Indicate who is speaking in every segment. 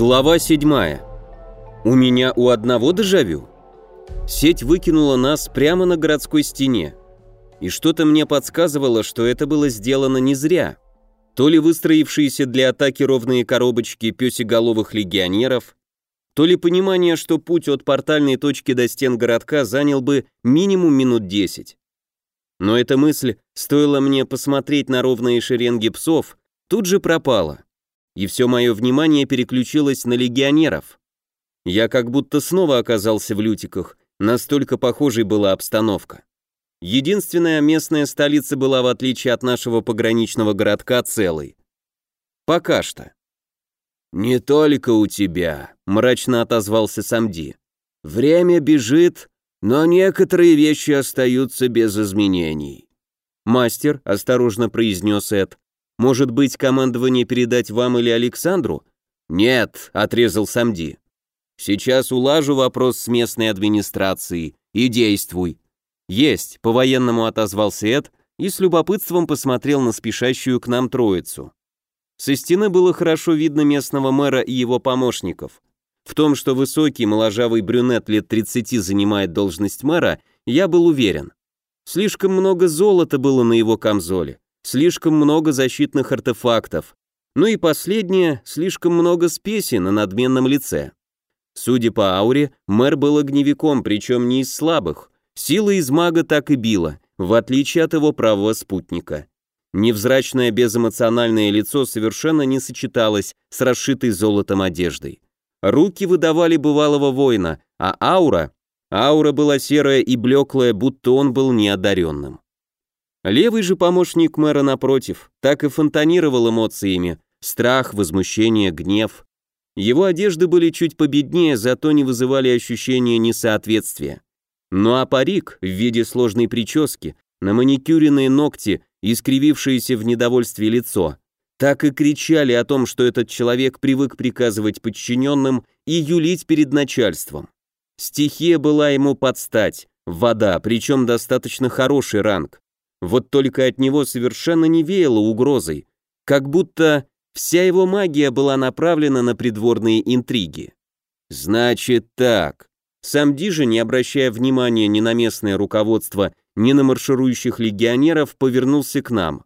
Speaker 1: Глава 7. У меня у одного дежавю. Сеть выкинула нас прямо на городской стене. И что-то мне подсказывало, что это было сделано не зря. То ли выстроившиеся для атаки ровные коробочки пёсеголовых легионеров, то ли понимание, что путь от портальной точки до стен городка занял бы минимум минут 10. Но эта мысль, стоило мне посмотреть на ровные шеренги псов, тут же пропала и все мое внимание переключилось на легионеров. Я как будто снова оказался в лютиках, настолько похожей была обстановка. Единственная местная столица была, в отличие от нашего пограничного городка, целой. Пока что. «Не только у тебя», — мрачно отозвался Самди. «Время бежит, но некоторые вещи остаются без изменений». «Мастер», — осторожно произнес Эд, может быть, командование передать вам или Александру? Нет, отрезал Самди. Сейчас улажу вопрос с местной администрацией и действуй. Есть, по-военному отозвался Эд и с любопытством посмотрел на спешащую к нам троицу. Со стены было хорошо видно местного мэра и его помощников. В том, что высокий, моложавый брюнет лет 30 занимает должность мэра, я был уверен. Слишком много золота было на его камзоле слишком много защитных артефактов, ну и последнее, слишком много спеси на надменном лице. Судя по ауре, мэр был огневиком, причем не из слабых. Сила из мага так и била, в отличие от его правого спутника. Невзрачное безэмоциональное лицо совершенно не сочеталось с расшитой золотом одеждой. Руки выдавали бывалого воина, а аура... Аура была серая и блеклая, будто он был неодаренным. Левый же помощник мэра напротив, так и фонтанировал эмоциями, страх, возмущение, гнев. Его одежды были чуть победнее, зато не вызывали ощущения несоответствия. Ну а парик в виде сложной прически, на маникюренные ногти, искривившееся в недовольстве лицо, так и кричали о том, что этот человек привык приказывать подчиненным и юлить перед начальством. Стихия была ему под стать, вода, причем достаточно хороший ранг. Вот только от него совершенно не веяло угрозой, как будто вся его магия была направлена на придворные интриги. Значит так. Сам Дижа, не обращая внимания ни на местное руководство, ни на марширующих легионеров, повернулся к нам.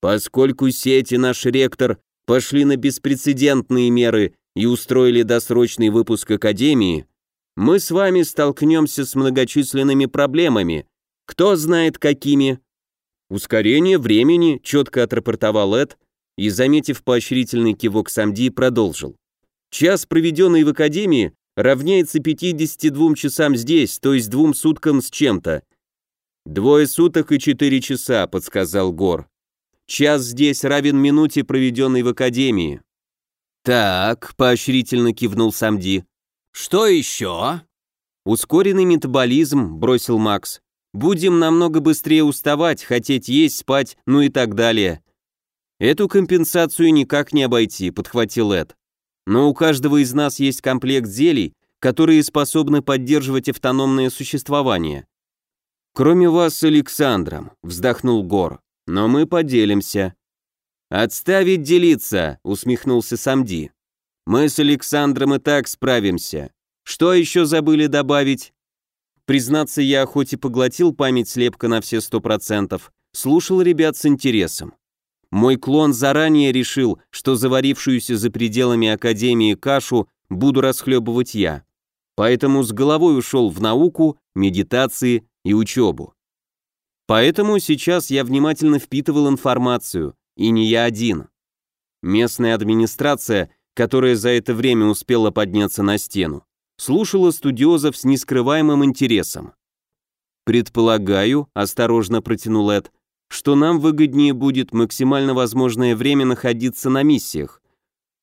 Speaker 1: Поскольку сеть и наш ректор пошли на беспрецедентные меры и устроили досрочный выпуск Академии, мы с вами столкнемся с многочисленными проблемами, кто знает какими, «Ускорение времени», — четко отрапортовал Эд и, заметив поощрительный кивок Самди, продолжил. «Час, проведенный в Академии, равняется 52 часам здесь, то есть двум суткам с чем-то». «Двое суток и четыре часа», — подсказал Гор. «Час здесь равен минуте, проведенной в Академии». «Так», — поощрительно кивнул Самди. «Что еще?» «Ускоренный метаболизм», — бросил Макс. Будем намного быстрее уставать, хотеть есть, спать, ну и так далее. Эту компенсацию никак не обойти, подхватил Эд. Но у каждого из нас есть комплект зелий, которые способны поддерживать автономное существование. Кроме вас с Александром, вздохнул Гор. Но мы поделимся. Отставить делиться, усмехнулся Самди. Мы с Александром и так справимся. Что еще забыли добавить? Признаться, я хоть и поглотил память слепка на все сто процентов, слушал ребят с интересом. Мой клон заранее решил, что заварившуюся за пределами Академии кашу буду расхлебывать я. Поэтому с головой ушел в науку, медитации и учебу. Поэтому сейчас я внимательно впитывал информацию, и не я один. Местная администрация, которая за это время успела подняться на стену, слушала студиозов с нескрываемым интересом. «Предполагаю», — осторожно протянул Эд, «что нам выгоднее будет максимально возможное время находиться на миссиях».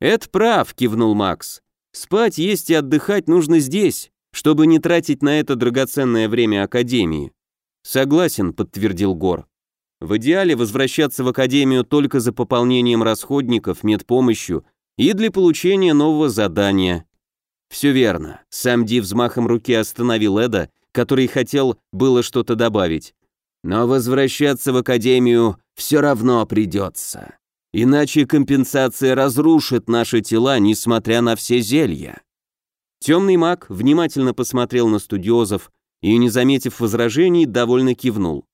Speaker 1: «Эд прав», — кивнул Макс. «Спать, есть и отдыхать нужно здесь, чтобы не тратить на это драгоценное время Академии». «Согласен», — подтвердил Гор. «В идеале возвращаться в Академию только за пополнением расходников, медпомощью и для получения нового задания. Все верно. Сам Ди взмахом руки остановил Эда, который хотел было что-то добавить. Но возвращаться в академию все равно придется. иначе компенсация разрушит наши тела, несмотря на все зелья». Темный маг внимательно посмотрел на студиозов и, не заметив возражений, довольно кивнул.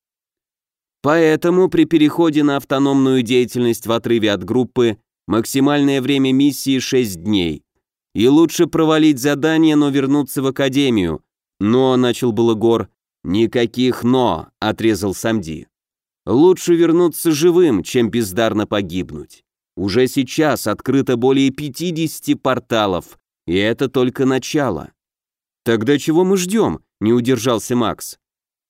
Speaker 1: Поэтому при переходе на автономную деятельность в отрыве от группы максимальное время миссии 6 дней. И лучше провалить задание, но вернуться в академию. Но, начал было Гор. Никаких «но», отрезал Самди. Лучше вернуться живым, чем бездарно погибнуть. Уже сейчас открыто более 50 порталов, и это только начало. Тогда чего мы ждем? Не удержался Макс.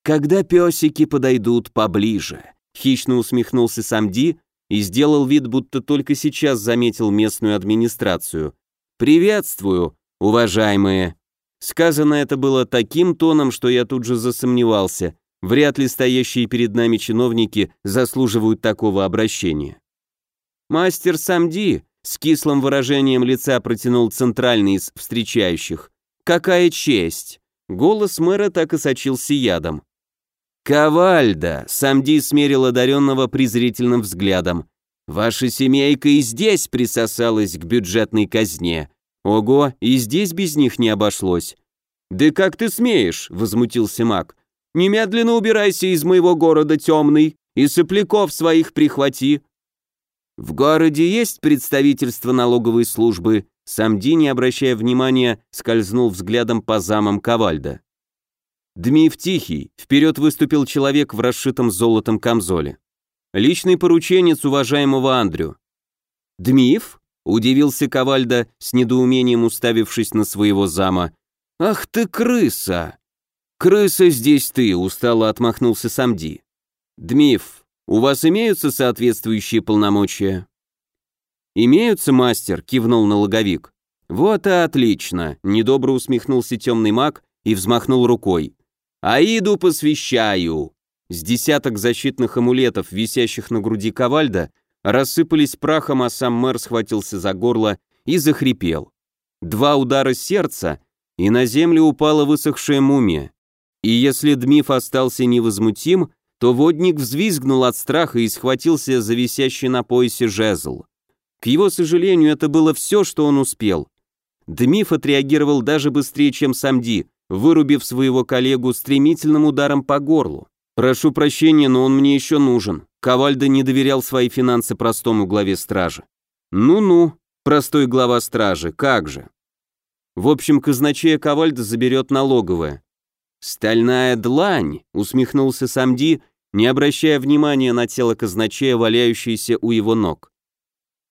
Speaker 1: Когда песики подойдут поближе. Хищно усмехнулся Самди и сделал вид, будто только сейчас заметил местную администрацию. «Приветствую, уважаемые!» Сказано это было таким тоном, что я тут же засомневался. Вряд ли стоящие перед нами чиновники заслуживают такого обращения. Мастер Самди с кислым выражением лица протянул центральный из встречающих. «Какая честь!» Голос мэра так и сочился ядом. «Ковальда!» — Самди смерил одаренного презрительным взглядом. «Ваша семейка и здесь присосалась к бюджетной казне. Ого, и здесь без них не обошлось». «Да как ты смеешь?» — возмутился маг. «Немедленно убирайся из моего города темный и сопляков своих прихвати, в городе есть представительство налоговой службы. Самди, не обращая внимания, скользнул взглядом по замам Ковальда. Дмив Тихий, вперед выступил человек в расшитом золотом камзоле. Личный порученец уважаемого Андрю. «Дмив?» — удивился Ковальда, с недоумением уставившись на своего зама. «Ах ты крыса!» «Крыса здесь ты!» — устало отмахнулся Самди. «Дмив, у вас имеются соответствующие полномочия?» «Имеются, мастер», — кивнул налоговик. «Вот и отлично», — недобро усмехнулся темный маг и взмахнул рукой. «Аиду посвящаю!» С десяток защитных амулетов, висящих на груди Ковальда, рассыпались прахом, а сам мэр схватился за горло и захрипел. Два удара сердца, и на землю упала высохшая мумия. И если Дмиф остался невозмутим, то водник взвизгнул от страха и схватился за висящий на поясе жезл. К его сожалению, это было все, что он успел. Дмиф отреагировал даже быстрее, чем Самди, вырубив своего коллегу стремительным ударом по горлу. «Прошу прощения, но он мне еще нужен». Ковальда не доверял свои финансы простому главе стражи. «Ну-ну, простой глава стражи, как же». В общем, казначея Ковальда заберет налоговая. «Стальная длань!» — усмехнулся Самди, не обращая внимания на тело казначея, валяющееся у его ног.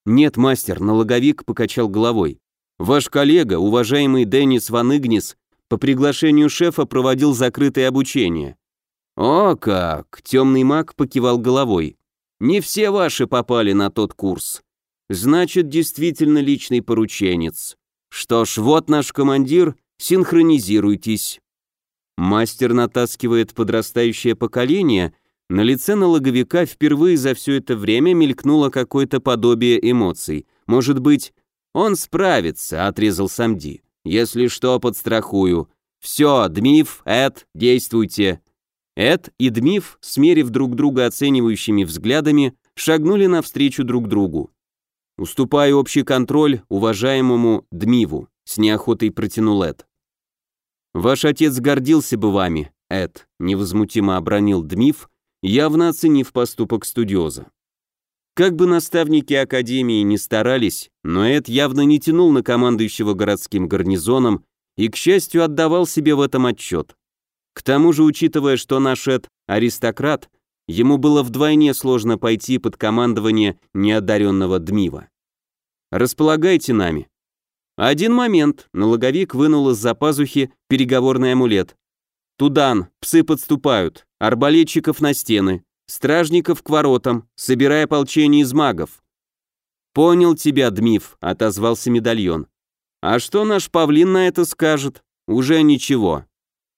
Speaker 1: «Нет, мастер», — налоговик покачал головой. «Ваш коллега, уважаемый Деннис Ван Игнис, по приглашению шефа проводил закрытое обучение». «О как!» — темный маг покивал головой. «Не все ваши попали на тот курс. Значит, действительно личный порученец. Что ж, вот наш командир, синхронизируйтесь». Мастер натаскивает подрастающее поколение, на лице налоговика впервые за все это время мелькнуло какое-то подобие эмоций. Может быть, он справится, отрезал Самди. Если что, подстрахую. Все, Дмив, Эд, действуйте. Эд и Дмив, смерив друг друга оценивающими взглядами, шагнули навстречу друг другу. Уступая общий контроль уважаемому Дмиву, с неохотой протянул Эд. «Ваш отец гордился бы вами, Эд», — невозмутимо обронил Дмив, явно оценив поступок студиоза. Как бы наставники Академии не старались, но Эд явно не тянул на командующего городским гарнизоном и, к счастью, отдавал себе в этом отчет. К тому же, учитывая, что наш Эд – аристократ, ему было вдвойне сложно пойти под командование неодаренного Дмива. «Располагайте нами», один момент, налоговик вынул из-за пазухи переговорный амулет. Тудан, псы подступают, арбалетчиков на стены, стражников к воротам, собирая ополчение из магов. «Понял тебя, Дмив», — отозвался медальон. «А что наш павлин на это скажет? Уже ничего».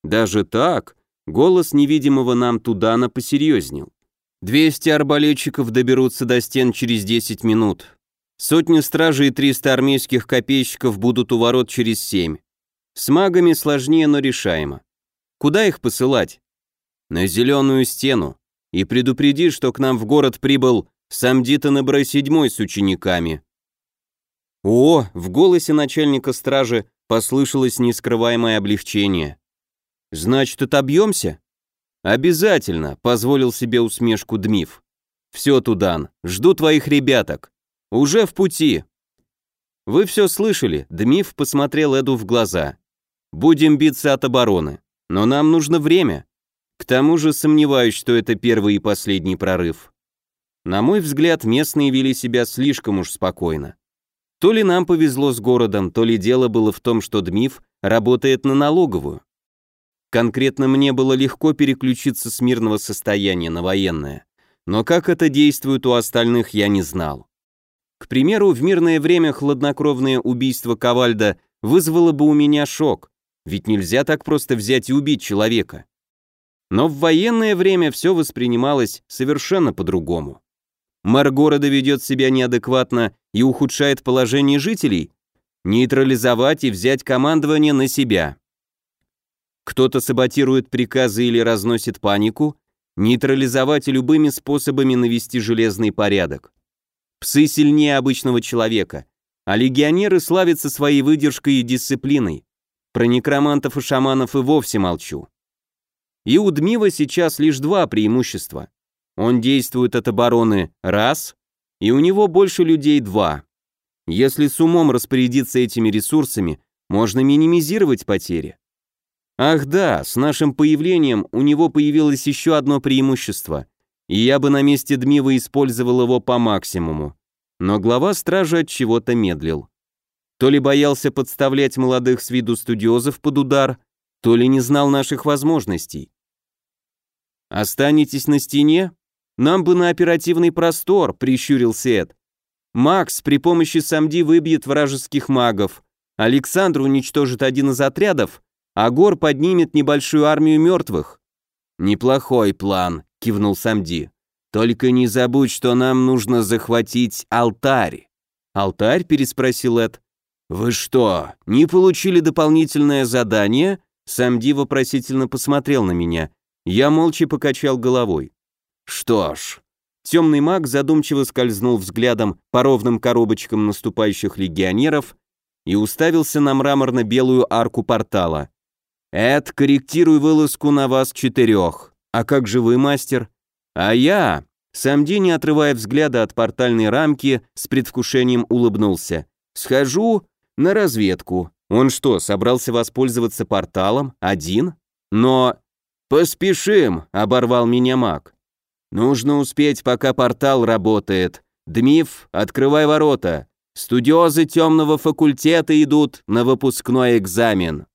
Speaker 1: «Даже так?» — голос невидимого нам Тудана посерьезнел. «Двести арбалетчиков доберутся до стен через десять минут. Сотни стражей и 300 армейских копейщиков будут у ворот через семь. С магами сложнее, но решаемо. Куда их посылать? На зеленую стену. И предупреди, что к нам в город прибыл Самдита на Б седьмой с учениками». О, в голосе начальника стражи послышалось нескрываемое облегчение. «Значит, отобьемся?» «Обязательно», — позволил себе усмешку Дмив. «Все, Тудан, жду твоих ребяток. Уже в пути». «Вы все слышали», — Дмив посмотрел Эду в глаза. «Будем биться от обороны, но нам нужно время. К тому же сомневаюсь, что это первый и последний прорыв». На мой взгляд, местные вели себя слишком уж спокойно. То ли нам повезло с городом, то ли дело было в том, что Дмив работает на налоговую. Конкретно мне было легко переключиться с мирного состояния на военное, но как это действует у остальных, я не знал. К примеру, в мирное время хладнокровное убийство Ковальда вызвало бы у меня шок, ведь нельзя так просто взять и убить человека. Но в военное время все воспринималось совершенно по-другому. Мэр города ведет себя неадекватно и ухудшает положение жителей, нейтрализовать и взять командование на себя. Кто-то саботирует приказы или разносит панику, нейтрализовать любыми способами навести железный порядок. Псы сильнее обычного человека, а легионеры славятся своей выдержкой и дисциплиной. Про некромантов и шаманов и вовсе молчу. И у Дмива сейчас лишь два преимущества. Он действует от обороны раз, и у него больше людей два. Если с умом распорядиться этими ресурсами, можно минимизировать потери. Ах да, с нашим появлением у него появилось еще одно преимущество, и я бы на месте Дмива использовал его по максимуму. Но глава стражи от чего-то медлил. То ли боялся подставлять молодых с виду студиозов под удар, то ли не знал наших возможностей. «Останетесь на стене?» «Нам бы на оперативный простор», — прищурился Эд. «Макс при помощи Самди выбьет вражеских магов, Александр уничтожит один из отрядов, а Гор поднимет небольшую армию мертвых». «Неплохой план», — кивнул Самди. «Только не забудь, что нам нужно захватить алтарь». «Алтарь?» — переспросил Эд. «Вы что, не получили дополнительное задание?» Самди вопросительно посмотрел на меня. Я молча покачал головой. Что ж, темный маг задумчиво скользнул взглядом по ровным коробочкам наступающих легионеров и уставился на мраморно-белую арку портала. «Эд, корректируй вылазку на вас четырех. А как же вы, мастер?» «А я...» Самди, не отрывая взгляда от портальной рамки, с предвкушением улыбнулся. «Схожу на разведку. Он что, собрался воспользоваться порталом? Один? Но...» «Поспешим!» — оборвал меня маг. Нужно успеть, пока портал работает. Дмив, открывай ворота. Студиозы темного факультета идут на выпускной экзамен.